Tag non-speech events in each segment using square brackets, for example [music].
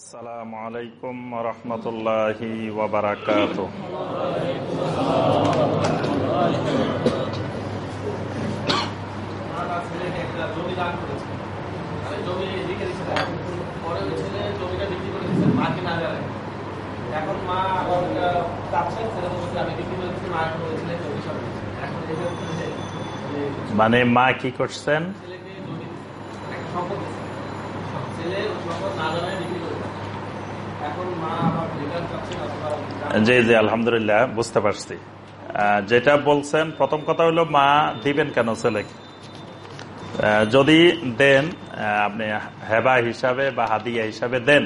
আসসালামু আলাইকুম রহমতুল্লাহি ওবরাকাত এখন মা চাচ্ছেন আমি বিক্রি করে মা এখন জমি সব এখন এই হচ্ছে যে মানে মা কি করছেন? ছেলেকে সম্পদ ছেলে সম্পদ না জানায় বিক্রি জি জি, আলহামদুলিল্লাহ, বুঝতে পারছি। যেটা বলছেন, প্রথম কথা হলো, মা দিবেন কেন ছেলেকে? যদি দেন আপনি হেবা হিসাবে বা হাদিয়া হিসাবে দেন,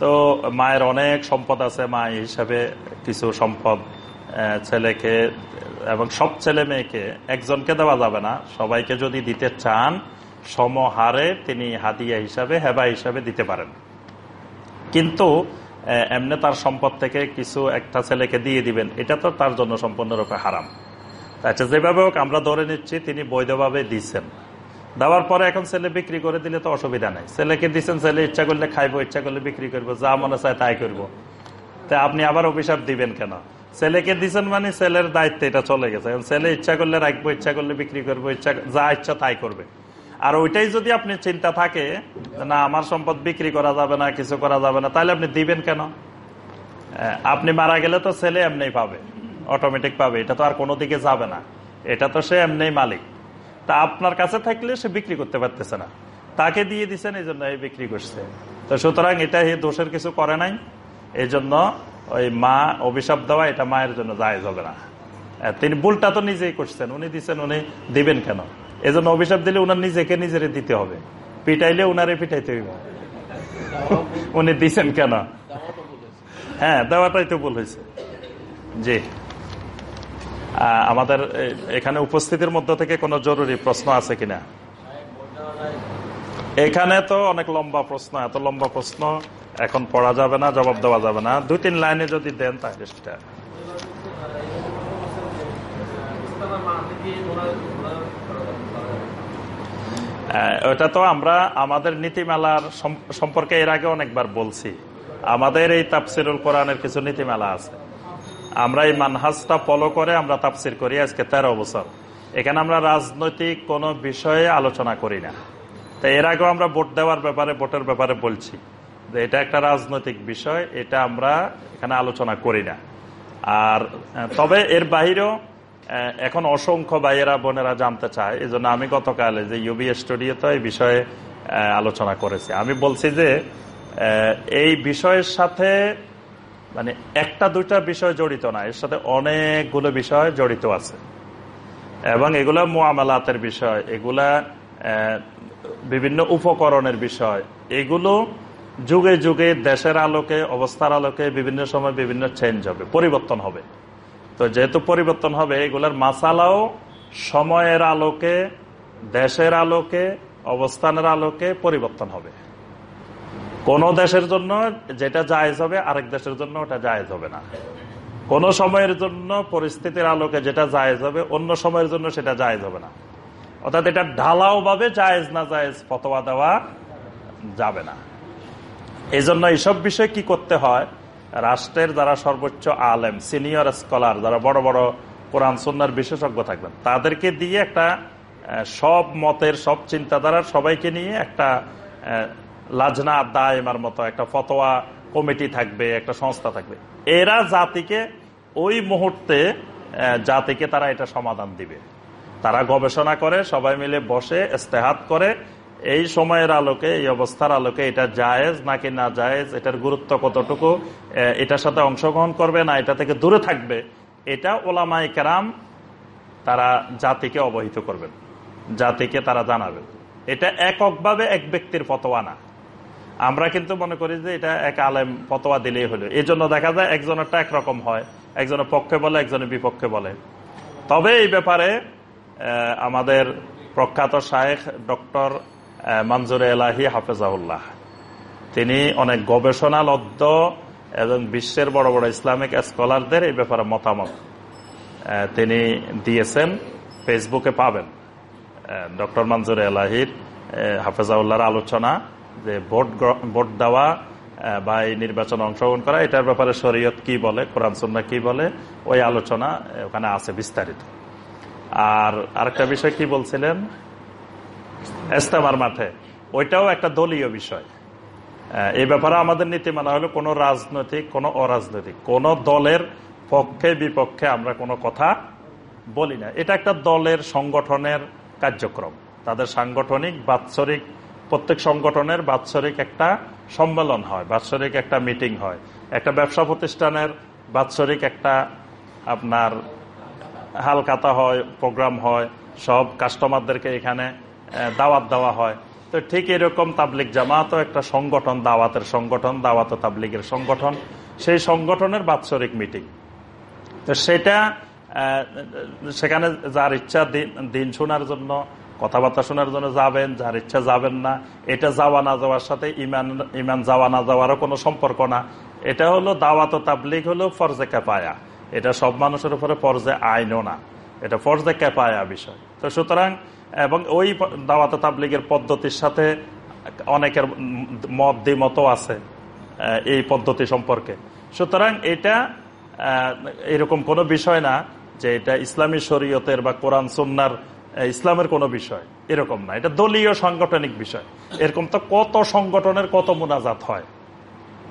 তো মায়ের অনেক সম্পদ আছে, মা হিসাবে কিছু সম্পদ ছেলেকে এবং সব ছেলে মেয়েকে একজনকে দেওয়া যাবে না। সবাইকে যদি দিতে চান, সমহারে তিনি হাদিয়া হিসাবে, হেবা হিসাবে দিতে পারেন। কিন্তু এমনি তার সম্পদ থেকে কিছু একটা ছেলেকে দিয়ে দিবেন, এটা তো তার জন্য সম্পূর্ণরূপে হারাম। আচ্ছা যেভাবে হোক, আমরা ধরে নিচ্ছি তিনি বৈধভাবে দিচ্ছেন। দেওয়ার পরে এখন ছেলে বিক্রি করে দিলে তো অসুবিধা নাই। ছেলেকে দিচ্ছেন, ছেলে ইচ্ছা করলে খাইবো, ইচ্ছা করলে বিক্রি করব, যা মনে চায় তাই করব। তা আপনি আবার অভিশাপ দিবেন কেন? ছেলেকে দিচ্ছেন মানে ছেলের দায়িত্ব এটা চলে গেছে। ছেলে ইচ্ছা করলে রাখব, ইচ্ছা করলে বিক্রি করব, ইচ্ছা, যা ইচ্ছা তাই করবে। আর ওইটাই যদি আপনি চিন্তা থাকে না, আমার সম্পদ বিক্রি করা যাবে না, কিছু করা যাবে না, তাহলে আপনি দিবেন কেন? আপনি মারা গেলে তো ছেলে এমনি পাবে অটোমেটিক পাবে, এটা তো আর কোনো দিকে যাবে না। এটা তো সে এমনি মালিক। তা আপনার কাছে থাকলে সে বিক্রি করতে পারতেছে না। তাকে দিয়ে দিচ্ছেন এই জন্য এই বিক্রি করছে। তো সুতরাং এটা এই দোষের কিছু করে নাই। এই জন্য ওই মা অভিশাপ দেওয়া এটা মায়ের জন্য জায়েজ হবে না। তিনি ভুলটা তো নিজেই করছেন, উনি দিচ্ছেন উনি দিবেন কেন? এই জন্য অভিশাপ দিলে উনার নিজেকে নিজের দিতে হবে। পিটাইলে উনারে পিটাইতে হইব। উনি দিচ্ছেন কেন? হ্যাঁ দেওয়াটাই তো ভুল হয়েছে। জি। আমাদের এখানে উপস্থিতির মধ্য থেকে কোনো জরুরি প্রশ্ন আছে কিনা? এখানে তো অনেক লম্বা প্রশ্ন, এত লম্বা প্রশ্ন। এখন পড়া যাবে না, জবাব দেওয়া যাবে না। দুই তিন লাইনে যদি দেন, তাহলে সেটা ইসলামের মা থেকে ওনার ওনার আহ, ওটা তো আমরা আমাদের নীতিমালার সম্পর্কে এর আগে অনেকবার বলছি। আমাদের এই তাপসিরুল কোরআনের কিছু নীতিমালা আছে। আমরা এই মানহাজটা ফলো করে আমরা তাফসির করি আজকে তেরো বছর। এখানে আমরা রাজনৈতিক কোনো বিষয়ে আলোচনা করি না। তো এর আগেও আমরা ভোট দেওয়ার ব্যাপারে ভোটের ব্যাপারে বলছি। যে এটা একটা রাজনৈতিক বিষয় এটা আমরা এখানে আলোচনা করি না। আর তবে এর বাহিরেও আহ, এখন অসংখ্য ভাইয়েরা, বোনেরা জানতে চায়। এই আমি গতকাল যে ইউবি স্টুডিওতে এই বিষয়ে আলোচনা করেছি। আমি বলছি যে এই বিষয়ের সাথে মানে একটা দুইটা বিষয় জড়িত না, এর সাথে অনেকগুলো বিষয় জড়িত আছে। এবং এগুলা মোয়ামালাতের বিষয়, এগুলা বিভিন্ন উপকরণের বিষয়, এগুলো যুগে যুগে দেশের আলোকে, অবস্থার আলোকে বিভিন্ন সময় বিভিন্ন চেঞ্জ হবে, পরিবর্তন হবে। তো যেহেতু পরিবর্তন হবে, এগুলার মাসালাও সময়ের আলোকে, দেশের আলোকে, অবস্থানের আলোকে পরিবর্তন হবে। কোন দেশের জন্য যেটা জায়েজ হবে, আরেক দেশের জন্য ওটা জায়েজ হবে না। কোন সময়ের জন্য পরিস্থিতির আলোকে যেটা জায়েজ হবে, অন্য সময়ের জন্য সেটা জায়েজ হবে না। অর্থাৎ এটা ঢালাও ভাবে জায়েজ না জায়েজ ফতোয়া দেওয়া যাবে না। এই জন্য এইসব বিষয়ে কি করতে হয় রাষ্ট্রের যারা সর্বোচ্চ আলেম, সিনিয়র স্কলার, যারা বড় বড় কোরআন সন্ন্যার বিশেষজ্ঞ থাকবেন, তাদেরকে দিয়ে একটা সব মতের, সব চিন্তাধারার সবাইকে নিয়ে একটা লাজনা দায়মার মতো একটা ফতোয়া কমিটি থাকবে, একটা সংস্থা থাকবে। এরা জাতিকে ওই মুহূর্তে জাতিকে তারা এটা সমাধান দিবে। তারা গবেষণা করে, সবাই মিলে বসে, ইস্তেহাত করে এই সময়ের আলোকে, এই অবস্থার আলোকে এটা জায়েজ নাকি না জায়েজ, এটার গুরুত্ব কতটুকু এটার সাথে অংশগ্রহণ করবে না, এটা থেকে দূরে থাকবে, এটা ওলামাই কেরাম তারা জাতিকে অবহিত করবেন, জাতিকে তারা জানাবেন। এটা এককভাবে এক ব্যক্তির ফতোয়া না। আমরা কিন্তু মনে করি যে এটা এক আলেম ফতোয়া দিলেই হলো। এই জন্য দেখা যায় একজনেরটা একরকম হয়, একজনের পক্ষে বলে, একজনের বিপক্ষে বলে। তবে এই ব্যাপারে আমাদের প্রখ্যাত শায়েখ ডক্টর মঞ্জুর এলাহি হাফেজাউল্লাহ তিনি অনেক গবেষণালব্ধ এবং বিশ্বের বড় বড় ইসলামিক স্কলারদের এই ব্যাপারে মতামত তিনি দিয়েছেন, ফেসবুকে পাবেন। ডক্টর মঞ্জুর এলাহির হাফেজাউল্লাহর আলোচনা, যে ভোট ভোট দেওয়া বা এই নির্বাচনে অংশগ্রহণ করা, এটার ব্যাপারে শরীয়ত কি বলে, কোরআন সন্না কি বলে, ওই আলোচনা ওখানে আছে বিস্তারিত। আর আরেকটা বিষয় কি বলছিলেন? এস্তেমার মাঠে। ওইটাও একটা দলীয় বিষয়। এই ব্যাপারে আমাদের নীতিমালা হলো কোনো রাজনৈতিক, কোনো অরাজনৈতিক। কোন দলের পক্ষে বিপক্ষে আমরা কোনো কথা বলি না। এটা একটা দলের সংগঠনের কার্যক্রম। তাদের সাংগঠনিক, বাৎসরিক, প্রত্যেক সংগঠনের বাৎসরিক একটা সম্মেলন হয়, বাৎসরিক একটা মিটিং হয়। একটা ব্যবসা প্রতিষ্ঠানের বাৎসরিক একটা আপনার হালকাতা হয়, প্রোগ্রাম হয়। সব কাস্টমারদেরকে এখানে দাওয়াত দেওয়া হয়। তো ঠিক এরকম তাবলিক জামাতও একটা সংগঠন, দাওয়াতের সংগঠন, দাওয়াত তাবলিগের সংগঠন। সেই সংগঠনের বাৎসরিক মিটিং। তো সেটা সেখানে যার ইচ্ছা দিন- শোনার জন্য, কথাবার্তা শোনার জন্য যাবেন, যার ইচ্ছা যাবেন না, এটা যাওয়া না যাওয়ার সাথে ইমান ইমান যাওয়া না যাওয়ারও কোনো সম্পর্ক না। এটা হলো দাওয়াত ও তাবলিগ হলো ফরজে ক্যাপায়া এটা সব মানুষের উপরে ফরজে আইনও না। এটা ফরজে ক্যাপায়া বিষয়। তো সুতরাং এবং ওই দাওয়াত তাবলিগের পদ্ধতির সাথে অনেকের মত দ্বিমতও আছে এই পদ্ধতি সম্পর্কে। সুতরাং এটা এরকম কোনো বিষয় না যে এটা ইসলামী শরীয়তের বা কোরআন সন্ন্যার আহ, ইসলামের কোনো বিষয়। এরকম না। এটা দলীয় সাংগঠনিক বিষয়। এরকম তো কত সংগঠনের কত মোনাজাত হয়।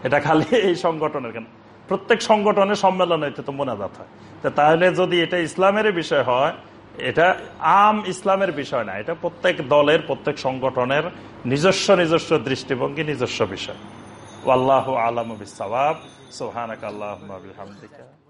এটা খালি [laughs] এই সংগঠনের কেন? প্রত্যেক সংগঠনের সম্মেলনে এটা তো মোনাজাত হয়। তাহলে যদি এটা ইসলামের বিষয় হয় এটা আম ইসলামের বিষয় না, এটা প্রত্যেক দলের, প্রত্যেক সংগঠনের নিজস্ব নিজস্ব দৃষ্টিভঙ্গি, নিজস্ব বিষয়। আল্লাহ আলম বিসাব আল্লাহ